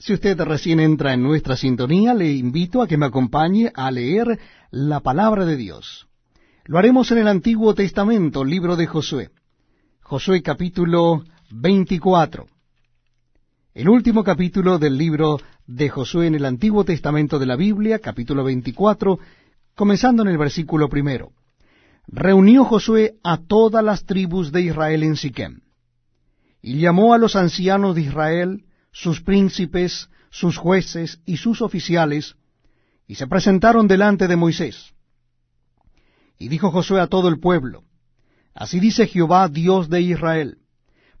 Si usted recién entra en nuestra sintonía, le invito a que me acompañe a leer la palabra de Dios. Lo haremos en el Antiguo Testamento, libro de Josué. Josué capítulo 24. El último capítulo del libro de Josué en el Antiguo Testamento de la Biblia, capítulo 24, comenzando en el versículo primero. Reunió Josué a todas las tribus de Israel en Siquem, y llamó a los ancianos de Israel, sus príncipes, sus jueces y sus oficiales, y se presentaron delante de Moisés. Y dijo Josué a todo el pueblo, Así dice Jehová, Dios de Israel,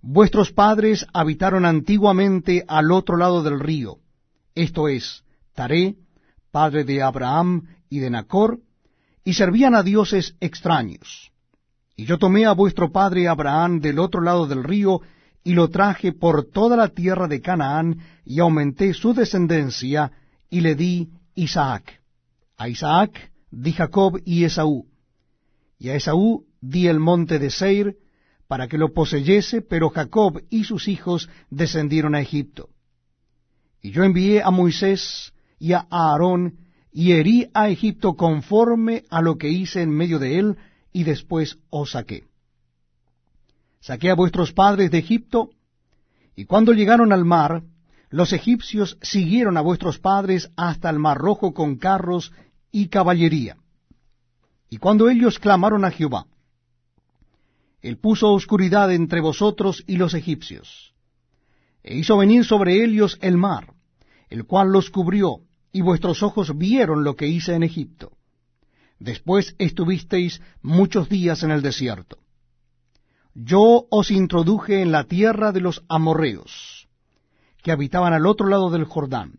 vuestros padres habitaron antiguamente al otro lado del río, esto es, Taré, padre de Abraham y de Nacor, y servían a dioses extraños. Y yo tomé a vuestro padre Abraham del otro lado del río, y lo traje por toda la tierra de Canaán, y aumenté su descendencia, y le di Isaac. A Isaac di Jacob y Esaú. Y a Esaú di el monte de Seir, para que lo poseyese, pero Jacob y sus hijos descendieron a Egipto. Y yo envié a Moisés y a Aarón, y herí a Egipto conforme a lo que hice en medio de él, y después os saqué. Saqué a vuestros padres de Egipto, y cuando llegaron al mar, los egipcios siguieron a vuestros padres hasta el mar rojo con carros y caballería. Y cuando ellos clamaron a Jehová, él puso oscuridad entre vosotros y los egipcios, e hizo venir sobre ellos el mar, el cual los cubrió, y vuestros ojos vieron lo que hice en Egipto. Después estuvisteis muchos días en el desierto yo os introduje en la tierra de los amorreos, que habitaban al otro lado del Jordán,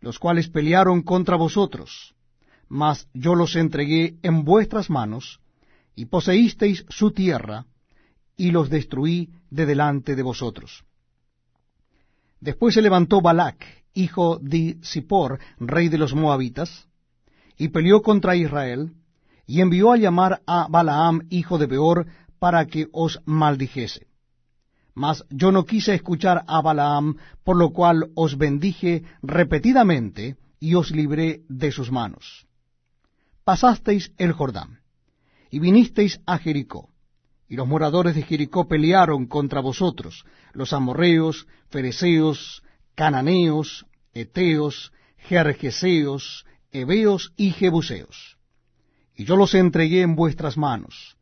los cuales pelearon contra vosotros, mas yo los entregué en vuestras manos, y poseísteis su tierra, y los destruí de delante de vosotros. Después se levantó Balac, hijo de Zippor, rey de los moabitas, y peleó contra Israel, y envió a llamar a Balaam, hijo de Beor, para que os maldijese. Mas yo no quise escuchar a Balaam, por lo cual os bendije repetidamente y os libré de sus manos. Pasasteis el Jordán, y vinisteis a Jericó, y los moradores de Jericó pelearon contra vosotros, los amorreos, fereceos, cananeos, eteos, jerjeseos, heveos y jebuseos. Y yo los entregué en vuestras manos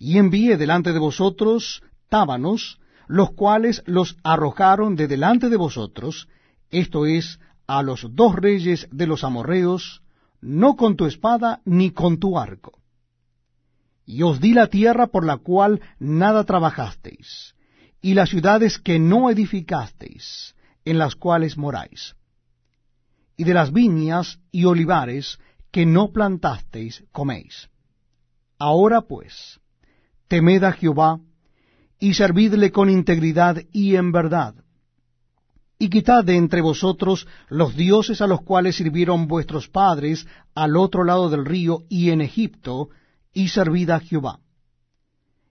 y envié delante de vosotros tábanos, los cuales los arrojaron de delante de vosotros, esto es, a los dos reyes de los amorreos, no con tu espada ni con tu arco. Y os di la tierra por la cual nada trabajasteis, y las ciudades que no edificasteis, en las cuales moráis, y de las viñas y olivares que no plantasteis coméis. Ahora pues, temed a Jehová, y servidle con integridad y en verdad. Y quitad de entre vosotros los dioses a los cuales sirvieron vuestros padres al otro lado del río y en Egipto, y servid a Jehová.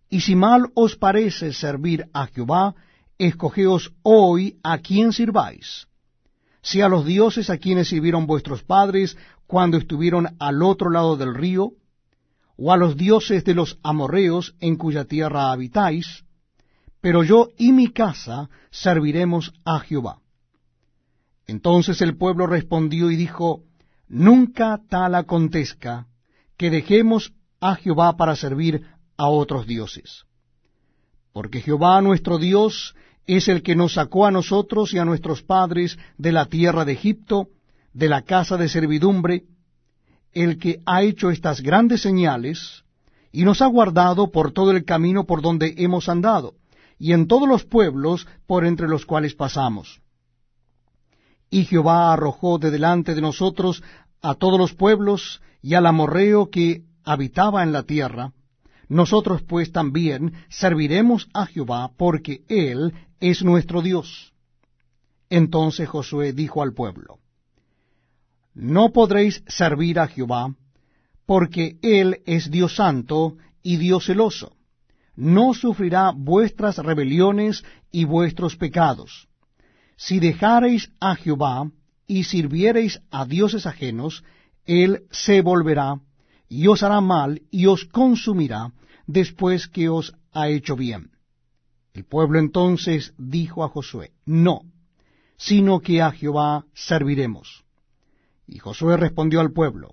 Y si mal os parece servir a Jehová, escogeos hoy a quién sirváis, si a los dioses a quienes sirvieron vuestros padres cuando estuvieron al otro lado del río, o a los dioses de los amorreos en cuya tierra habitáis, pero yo y mi casa serviremos a Jehová. Entonces el pueblo respondió y dijo, Nunca tal acontezca que dejemos a Jehová para servir a otros dioses. Porque Jehová nuestro Dios es el que nos sacó a nosotros y a nuestros padres de la tierra de Egipto, de la casa de servidumbre, el que ha hecho estas grandes señales, y nos ha guardado por todo el camino por donde hemos andado, y en todos los pueblos por entre los cuales pasamos. Y Jehová arrojó de delante de nosotros a todos los pueblos y al amorreo que habitaba en la tierra. Nosotros pues también serviremos a Jehová, porque Él es nuestro Dios. Entonces Josué dijo al pueblo, no podréis servir a Jehová, porque Él es Dios santo y Dios celoso. No sufrirá vuestras rebeliones y vuestros pecados, si dejareis a Jehová y sirviereis a dioses ajenos, él se volverá y os hará mal y os consumirá después que os ha hecho bien. El pueblo entonces dijo a Josué, No, sino que a Jehová serviremos. Y Josué respondió al pueblo,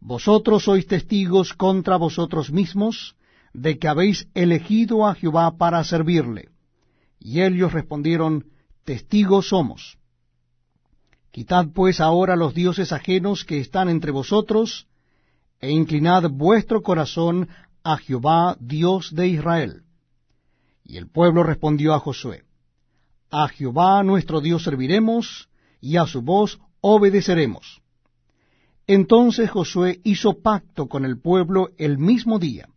Vosotros sois testigos contra vosotros mismos de que habéis elegido a Jehová para servirle. Y ellos respondieron, Testigos somos. Quitad pues ahora los dioses ajenos que están entre vosotros, e inclinad vuestro corazón a Jehová, Dios de Israel. Y el pueblo respondió a Josué, A Jehová nuestro Dios serviremos, y a su voz obedeceremos. Entonces Josué hizo pacto con el pueblo el mismo día,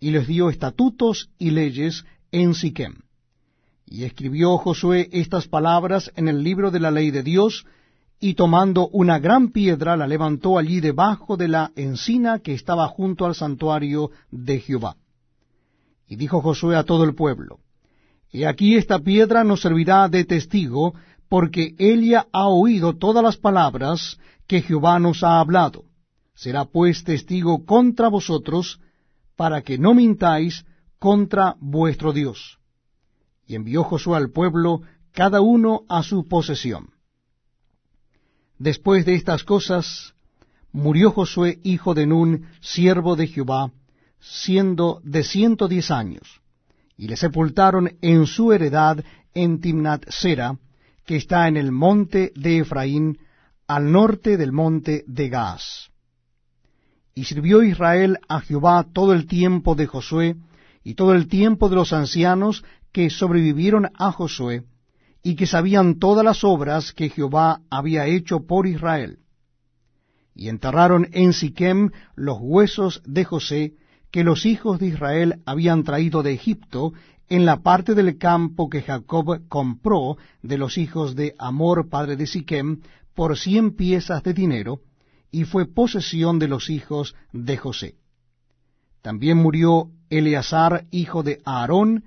y les dio estatutos y leyes en Siquem. Y escribió Josué estas palabras en el libro de la ley de Dios, y tomando una gran piedra la levantó allí debajo de la encina que estaba junto al santuario de Jehová. Y dijo Josué a todo el pueblo, He aquí esta piedra nos servirá de testigo, porque ella ha oído todas las palabras que Jehová nos ha hablado. Será pues testigo contra vosotros, para que no mintáis contra vuestro Dios. Y envió Josué al pueblo, cada uno a su posesión. Después de estas cosas, murió Josué hijo de Nun, siervo de Jehová, siendo de ciento diez años, y le sepultaron en su heredad en Timnat Sera, que está en el monte de Efraín, al norte del monte de Gaas. Y sirvió Israel a Jehová todo el tiempo de Josué, y todo el tiempo de los ancianos que sobrevivieron a Josué, y que sabían todas las obras que Jehová había hecho por Israel. Y enterraron en Siquem los huesos de José que los hijos de Israel habían traído de Egipto en la parte del campo que Jacob compró de los hijos de Amor, padre de Siquem, por cien piezas de dinero, y fue posesión de los hijos de José. También murió Eleazar, hijo de Aarón,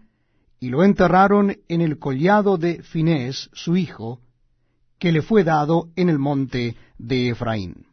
y lo enterraron en el collado de Finés, su hijo, que le fue dado en el monte de Efraín.